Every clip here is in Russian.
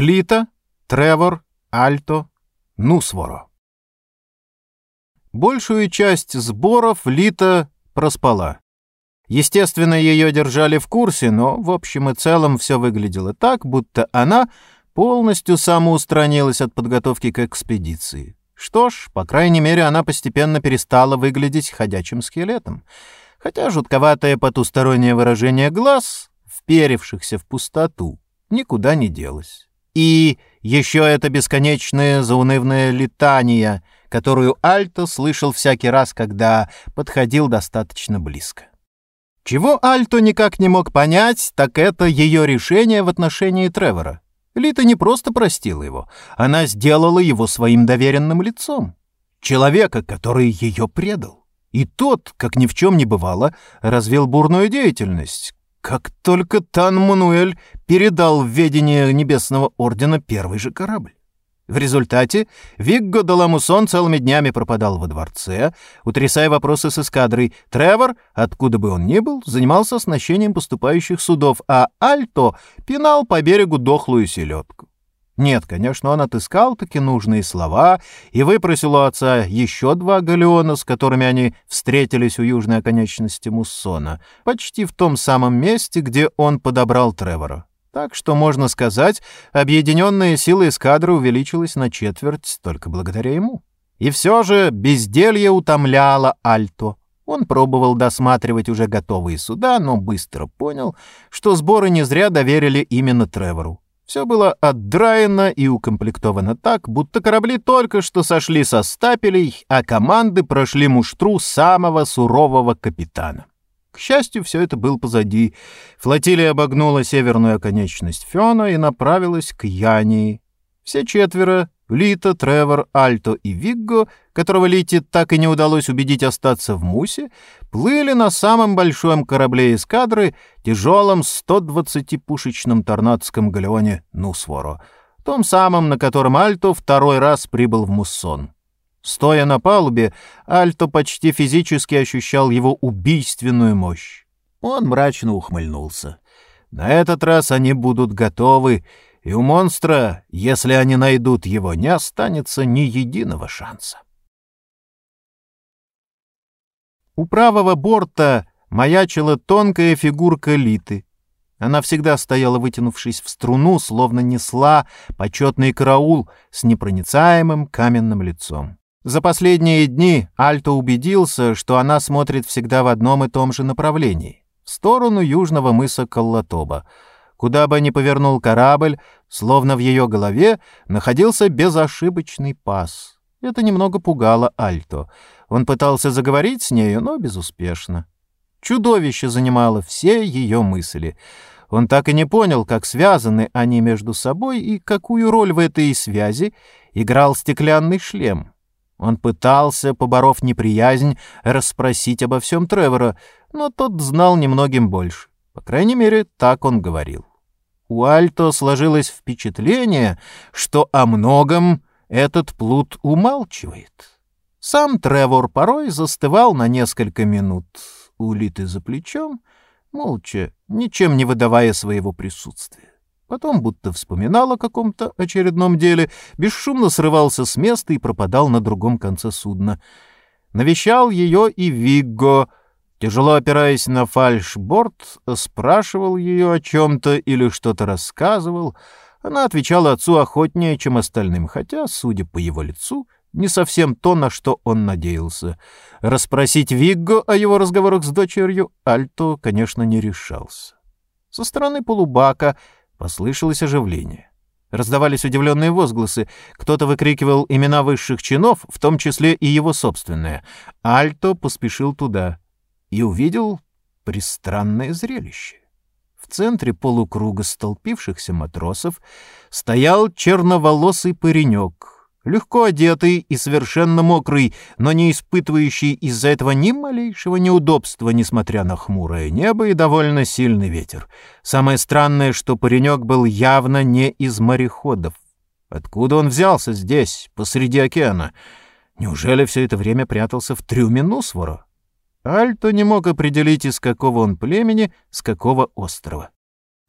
Лита, Тревор, Альто, Нусворо. Большую часть сборов Лита проспала. Естественно, ее держали в курсе, но в общем и целом все выглядело так, будто она полностью самоустранилась от подготовки к экспедиции. Что ж, по крайней мере, она постепенно перестала выглядеть ходячим скелетом. Хотя жутковатое потустороннее выражение глаз, вперевшихся в пустоту, никуда не делось. И еще это бесконечное заунывное летание, которую Альто слышал всякий раз, когда подходил достаточно близко. Чего Альто никак не мог понять, так это ее решение в отношении Тревора. Лита не просто простила его, она сделала его своим доверенным лицом. Человека, который ее предал. И тот, как ни в чем не бывало, развил бурную деятельность, как только Тан Мануэль передал в ведение Небесного Ордена первый же корабль. В результате Вигго Даламусон целыми днями пропадал во дворце, утрясая вопросы с эскадрой. Тревор, откуда бы он ни был, занимался оснащением поступающих судов, а Альто пинал по берегу дохлую селедку. Нет, конечно, он отыскал таки нужные слова и выпросил у отца еще два галеона, с которыми они встретились у южной оконечности Муссона, почти в том самом месте, где он подобрал Тревора. Так что, можно сказать, объединенная сила эскадры увеличилась на четверть только благодаря ему. И все же безделье утомляло Альто. Он пробовал досматривать уже готовые суда, но быстро понял, что сборы не зря доверили именно Тревору. Все было отдраено и укомплектовано так, будто корабли только что сошли со стапелей, а команды прошли муштру самого сурового капитана. К счастью, все это было позади. Флотилия обогнула северную оконечность Фена и направилась к Янии. Все четверо — Лита, Тревор, Альто и Вигго, которого Лите так и не удалось убедить остаться в Мусе, плыли на самом большом корабле эскадры, тяжелом 120-пушечном торнадском галеоне Нусворо, том самом, на котором Альто второй раз прибыл в Муссон. Стоя на палубе, Альто почти физически ощущал его убийственную мощь. Он мрачно ухмыльнулся. На этот раз они будут готовы, и у монстра, если они найдут его, не останется ни единого шанса. У правого борта маячила тонкая фигурка Литы. Она всегда стояла, вытянувшись в струну, словно несла почетный караул с непроницаемым каменным лицом. За последние дни Альто убедился, что она смотрит всегда в одном и том же направлении — в сторону южного мыса Коллатоба. Куда бы ни повернул корабль, словно в ее голове находился безошибочный пас. Это немного пугало Альто. Он пытался заговорить с нею, но безуспешно. Чудовище занимало все ее мысли. Он так и не понял, как связаны они между собой и какую роль в этой связи играл стеклянный шлем — он пытался, поборов неприязнь, расспросить обо всем Тревора, но тот знал немногим больше. По крайней мере, так он говорил. У Альто сложилось впечатление, что о многом этот плут умалчивает. Сам Тревор порой застывал на несколько минут, улиты за плечом, молча, ничем не выдавая своего присутствия. Потом, будто вспоминал о каком-то очередном деле, бесшумно срывался с места и пропадал на другом конце судна. Навещал ее и Вигго, тяжело опираясь на фальшборд, спрашивал ее о чем-то или что-то рассказывал. Она отвечала отцу охотнее, чем остальным, хотя, судя по его лицу, не совсем то, на что он надеялся. Расспросить Вигго о его разговорах с дочерью Альто, конечно, не решался. Со стороны полубака — Послышалось оживление. Раздавались удивленные возгласы. Кто-то выкрикивал имена высших чинов, в том числе и его собственное. Альто поспешил туда и увидел пристранное зрелище. В центре полукруга столпившихся матросов стоял черноволосый паренек — легко одетый и совершенно мокрый, но не испытывающий из-за этого ни малейшего неудобства, несмотря на хмурое небо и довольно сильный ветер. Самое странное, что паренек был явно не из мореходов. Откуда он взялся здесь, посреди океана? Неужели все это время прятался в трюме Нусвора? Альто не мог определить, из какого он племени, с какого острова.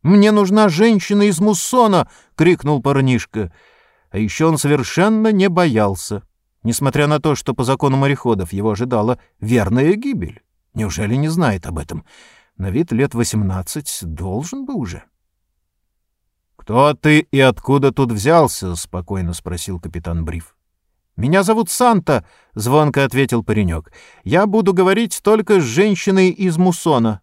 «Мне нужна женщина из Муссона!» — крикнул парнишка. А еще он совершенно не боялся, несмотря на то, что по закону мореходов его ожидала верная гибель. Неужели не знает об этом? На вид лет восемнадцать должен бы уже. «Кто ты и откуда тут взялся?» — спокойно спросил капитан Бриф. «Меня зовут Санта», — звонко ответил паренек. «Я буду говорить только с женщиной из Муссона».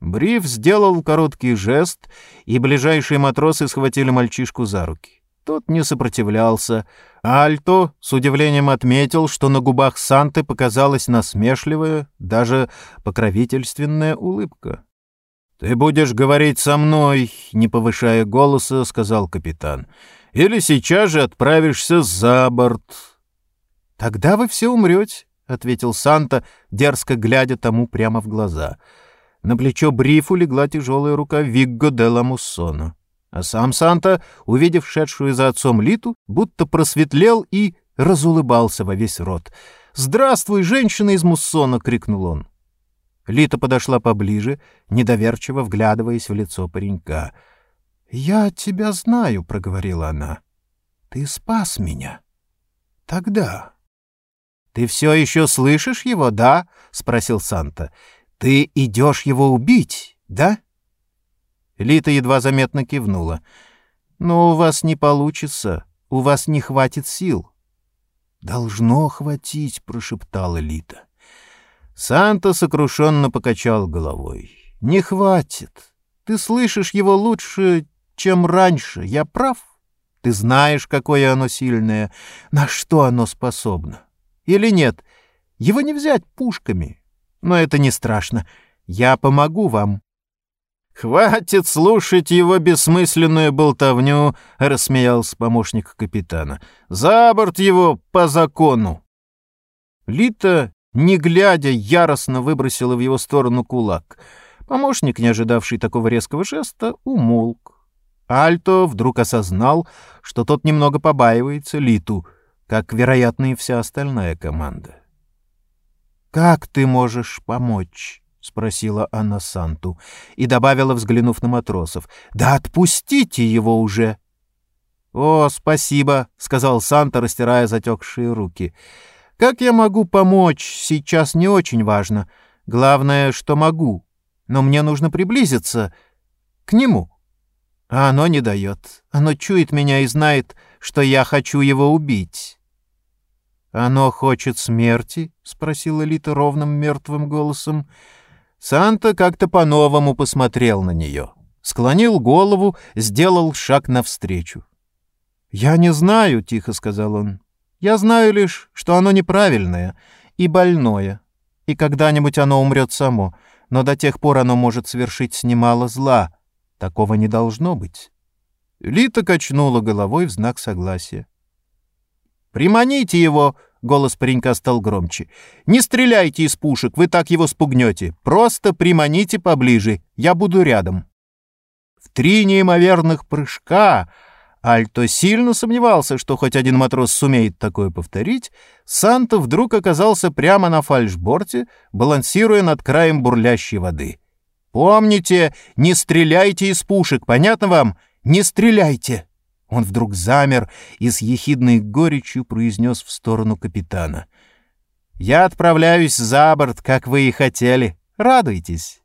Бриф сделал короткий жест, и ближайшие матросы схватили мальчишку за руки. Тот не сопротивлялся. Альто с удивлением отметил, что на губах Санты показалась насмешливая, даже покровительственная улыбка. «Ты будешь говорить со мной», — не повышая голоса, — сказал капитан. «Или сейчас же отправишься за борт». «Тогда вы все умрете», — ответил Санта, дерзко глядя тому прямо в глаза. На плечо Брифу легла тяжелая рука Вигго де ла Муссона. А сам Санта, увидев шедшую за отцом Литу, будто просветлел и разулыбался во весь рот. «Здравствуй, женщина из Муссона!» — крикнул он. Лита подошла поближе, недоверчиво вглядываясь в лицо паренька. «Я тебя знаю», — проговорила она. «Ты спас меня. Тогда». «Ты все еще слышишь его, да?» — спросил Санта. «Ты идешь его убить, да?» Лита едва заметно кивнула. «Но у вас не получится, у вас не хватит сил». «Должно хватить», — прошептала Лита. Санта сокрушенно покачал головой. «Не хватит. Ты слышишь его лучше, чем раньше. Я прав? Ты знаешь, какое оно сильное, на что оно способно. Или нет? Его не взять пушками. Но это не страшно. Я помогу вам. «Хватит слушать его бессмысленную болтовню», — рассмеялся помощник капитана. «За борт его по закону». Лита, не глядя, яростно выбросила в его сторону кулак. Помощник, не ожидавший такого резкого жеста, умолк. Альто вдруг осознал, что тот немного побаивается Литу, как, вероятно, и вся остальная команда. «Как ты можешь помочь?» — спросила она Санту и добавила, взглянув на матросов. «Да отпустите его уже!» «О, спасибо!» — сказал Санта, растирая затекшие руки. «Как я могу помочь, сейчас не очень важно. Главное, что могу. Но мне нужно приблизиться к нему. А оно не дает. Оно чует меня и знает, что я хочу его убить». «Оно хочет смерти?» — спросила Лита ровным мертвым голосом. Санта как-то по-новому посмотрел на нее, склонил голову, сделал шаг навстречу. «Я не знаю», — тихо сказал он. «Я знаю лишь, что оно неправильное и больное, и когда-нибудь оно умрет само, но до тех пор оно может совершить немало зла. Такого не должно быть». Лита качнула головой в знак согласия. «Приманите его!» — голос паренька стал громче. «Не стреляйте из пушек, вы так его спугнете. Просто приманите поближе, я буду рядом». В три неимоверных прыжка Альто сильно сомневался, что хоть один матрос сумеет такое повторить. Санта вдруг оказался прямо на фальшборте, балансируя над краем бурлящей воды. «Помните, не стреляйте из пушек, понятно вам? Не стреляйте!» Он вдруг замер и с ехидной горечью произнес в сторону капитана. «Я отправляюсь за борт, как вы и хотели. Радуйтесь!»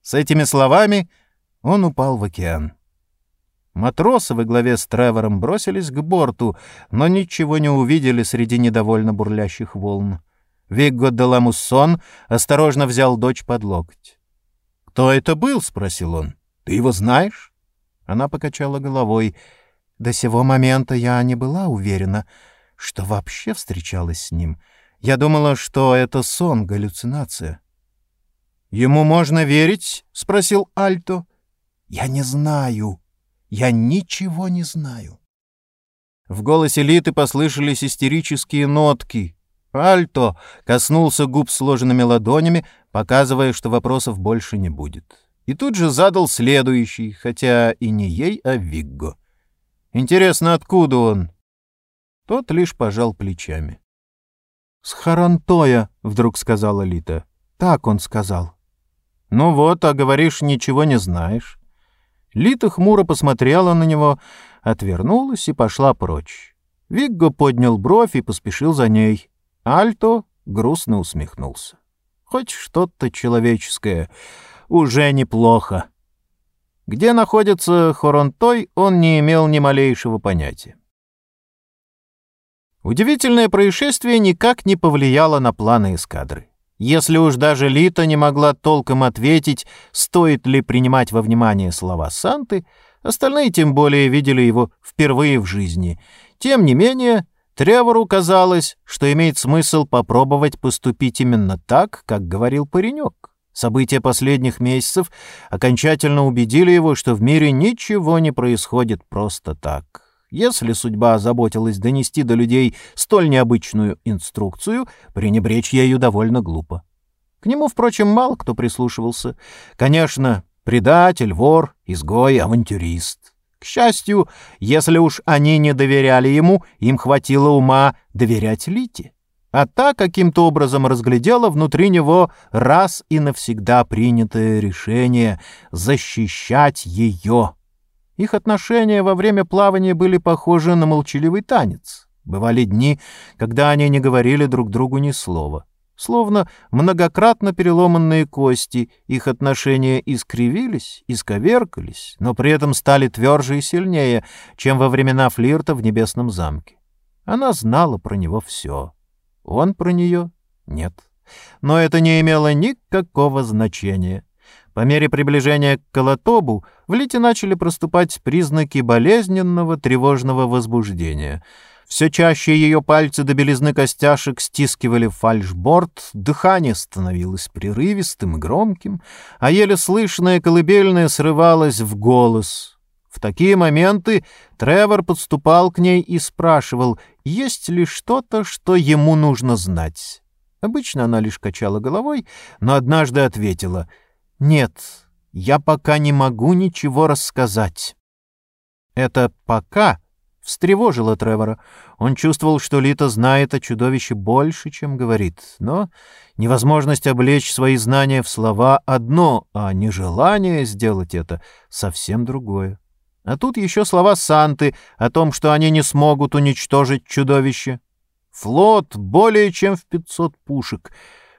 С этими словами он упал в океан. Матросы во главе с Тревором бросились к борту, но ничего не увидели среди недовольно бурлящих волн. Вигго де осторожно взял дочь под локоть. «Кто это был?» — спросил он. «Ты его знаешь?» Она покачала головой — до сего момента я не была уверена, что вообще встречалась с ним. Я думала, что это сон, галлюцинация. «Ему можно верить?» — спросил Альто. «Я не знаю. Я ничего не знаю». В голосе Литы послышались истерические нотки. Альто коснулся губ сложенными ладонями, показывая, что вопросов больше не будет. И тут же задал следующий, хотя и не ей, а Вигго. Интересно, откуда он?» Тот лишь пожал плечами. «С Харантоя», — вдруг сказала Лита. «Так он сказал». «Ну вот, а говоришь, ничего не знаешь». Лита хмуро посмотрела на него, отвернулась и пошла прочь. Вигго поднял бровь и поспешил за ней. Альто грустно усмехнулся. Хоть что-то человеческое. Уже неплохо. Где находится Хоронтой, он не имел ни малейшего понятия. Удивительное происшествие никак не повлияло на планы эскадры. Если уж даже Лита не могла толком ответить, стоит ли принимать во внимание слова Санты, остальные тем более видели его впервые в жизни. Тем не менее, Тревору казалось, что имеет смысл попробовать поступить именно так, как говорил паренек. События последних месяцев окончательно убедили его, что в мире ничего не происходит просто так. Если судьба озаботилась донести до людей столь необычную инструкцию, пренебречь ею довольно глупо. К нему, впрочем, мало кто прислушивался. Конечно, предатель, вор, изгой, авантюрист. К счастью, если уж они не доверяли ему, им хватило ума доверять Лите. А та каким-то образом разглядела внутри него раз и навсегда принятое решение защищать ее. Их отношения во время плавания были похожи на молчаливый танец. Бывали дни, когда они не говорили друг другу ни слова. Словно многократно переломанные кости, их отношения искривились, исковеркались, но при этом стали тверже и сильнее, чем во времена флирта в Небесном замке. Она знала про него все. Он про нее — нет. Но это не имело никакого значения. По мере приближения к Колотобу в Лите начали проступать признаки болезненного тревожного возбуждения. Все чаще ее пальцы до белизны костяшек стискивали фальшборд, дыхание становилось прерывистым и громким, а еле слышное колыбельное срывалось в голос. В такие моменты Тревор подступал к ней и спрашивал, есть ли что-то, что ему нужно знать. Обычно она лишь качала головой, но однажды ответила — «Нет, я пока не могу ничего рассказать». Это «пока» встревожило Тревора. Он чувствовал, что Лита знает о чудовище больше, чем говорит. Но невозможность облечь свои знания в слова — одно, а нежелание сделать это — совсем другое. А тут еще слова Санты о том, что они не смогут уничтожить чудовище. Флот более чем в пятьсот пушек.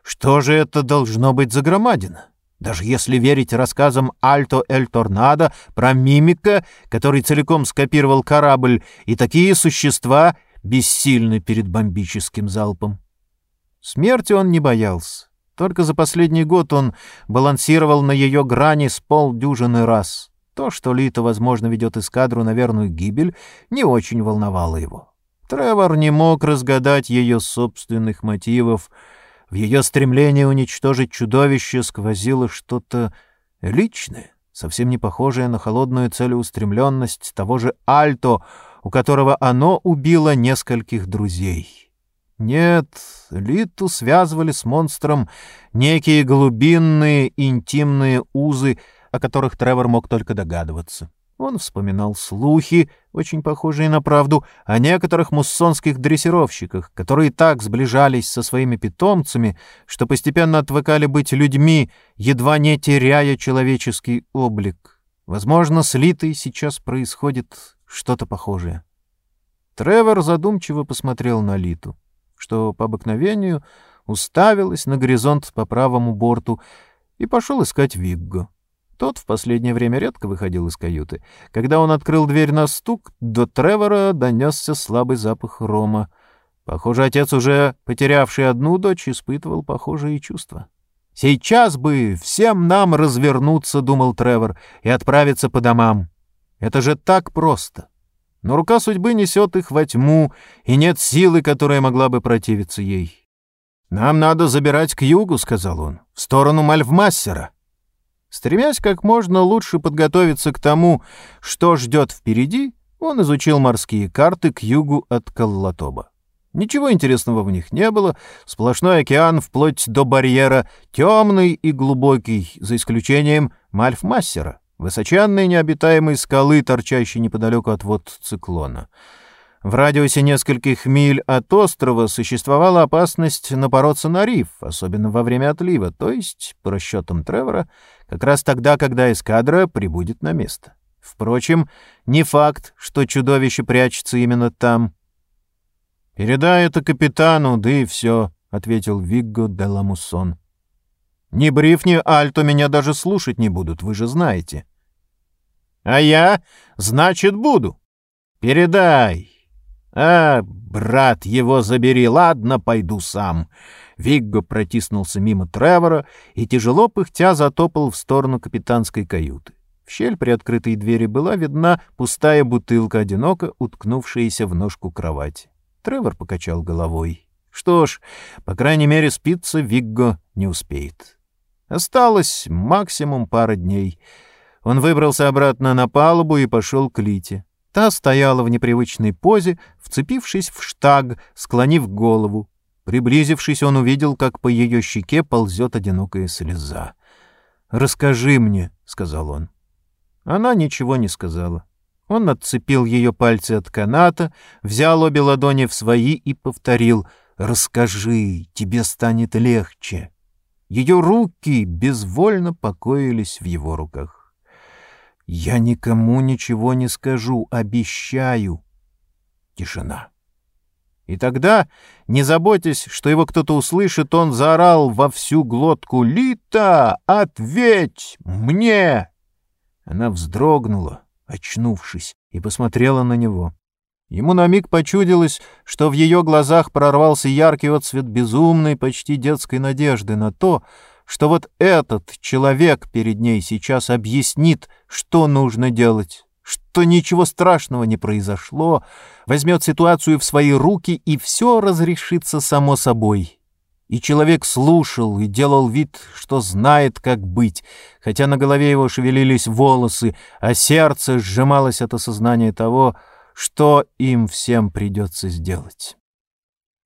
Что же это должно быть за громадина? Даже если верить рассказам Альто Эль Торнадо про мимика, который целиком скопировал корабль, и такие существа бессильны перед бомбическим залпом. Смерти он не боялся. Только за последний год он балансировал на ее грани с полдюжины раз. То, что Лита, возможно, ведет эскадру на верную гибель, не очень волновало его. Тревор не мог разгадать ее собственных мотивов — в ее стремлении уничтожить чудовище сквозило что-то личное, совсем не похожее на холодную целеустремленность того же Альто, у которого оно убило нескольких друзей. Нет, Литу связывали с монстром некие глубинные интимные узы, о которых Тревор мог только догадываться. Он вспоминал слухи, очень похожие на правду, о некоторых муссонских дрессировщиках, которые так сближались со своими питомцами, что постепенно отвыкали быть людьми, едва не теряя человеческий облик. Возможно, с Литой сейчас происходит что-то похожее. Тревор задумчиво посмотрел на Литу, что по обыкновению уставилась на горизонт по правому борту и пошел искать Вигго. Тот в последнее время редко выходил из каюты. Когда он открыл дверь на стук, до Тревора донесся слабый запах рома. Похоже, отец, уже потерявший одну дочь, испытывал похожие чувства. «Сейчас бы всем нам развернуться», — думал Тревор, — «и отправиться по домам. Это же так просто». Но рука судьбы несет их во тьму, и нет силы, которая могла бы противиться ей. «Нам надо забирать к югу», — сказал он, — «в сторону Мальвмассера. Стремясь как можно лучше подготовиться к тому, что ждет впереди, он изучил морские карты к югу от Каллатоба. Ничего интересного в них не было, сплошной океан вплоть до барьера, темный и глубокий, за исключением Мальфмассера, высоченной необитаемой скалы, торчащей неподалеку от вод циклона. В радиусе нескольких миль от острова существовала опасность напороться на риф, особенно во время отлива, то есть, по расчетам Тревора, как раз тогда, когда эскадра прибудет на место. Впрочем, не факт, что чудовище прячется именно там. «Передай это капитану, да и все», — ответил Вигго де Ламуссон. «Ни Бриф, ни Альто меня даже слушать не будут, вы же знаете». «А я, значит, буду. Передай». «А, брат, его забери, ладно, пойду сам». Вигго протиснулся мимо Тревора и, тяжело пыхтя, затопал в сторону капитанской каюты. В щель при открытой двери была видна пустая бутылка, одиноко уткнувшаяся в ножку кровати. Тревор покачал головой. Что ж, по крайней мере, спиться Вигго не успеет. Осталось максимум пара дней. Он выбрался обратно на палубу и пошел к Лите. Та стояла в непривычной позе, вцепившись в штаг, склонив голову. Приблизившись, он увидел, как по ее щеке ползет одинокая слеза. «Расскажи мне», — сказал он. Она ничего не сказала. Он отцепил ее пальцы от каната, взял обе ладони в свои и повторил «Расскажи, тебе станет легче». Ее руки безвольно покоились в его руках. «Я никому ничего не скажу, обещаю». Тишина. И тогда, не заботясь, что его кто-то услышит, он заорал во всю глотку «Лита, ответь мне!» Она вздрогнула, очнувшись, и посмотрела на него. Ему на миг почудилось, что в ее глазах прорвался яркий отцвет безумной, почти детской надежды на то, что вот этот человек перед ней сейчас объяснит, что нужно делать, что ничего страшного не произошло, возьмет ситуацию в свои руки, и все разрешится само собой. И человек слушал и делал вид, что знает, как быть, хотя на голове его шевелились волосы, а сердце сжималось от осознания того, что им всем придется сделать.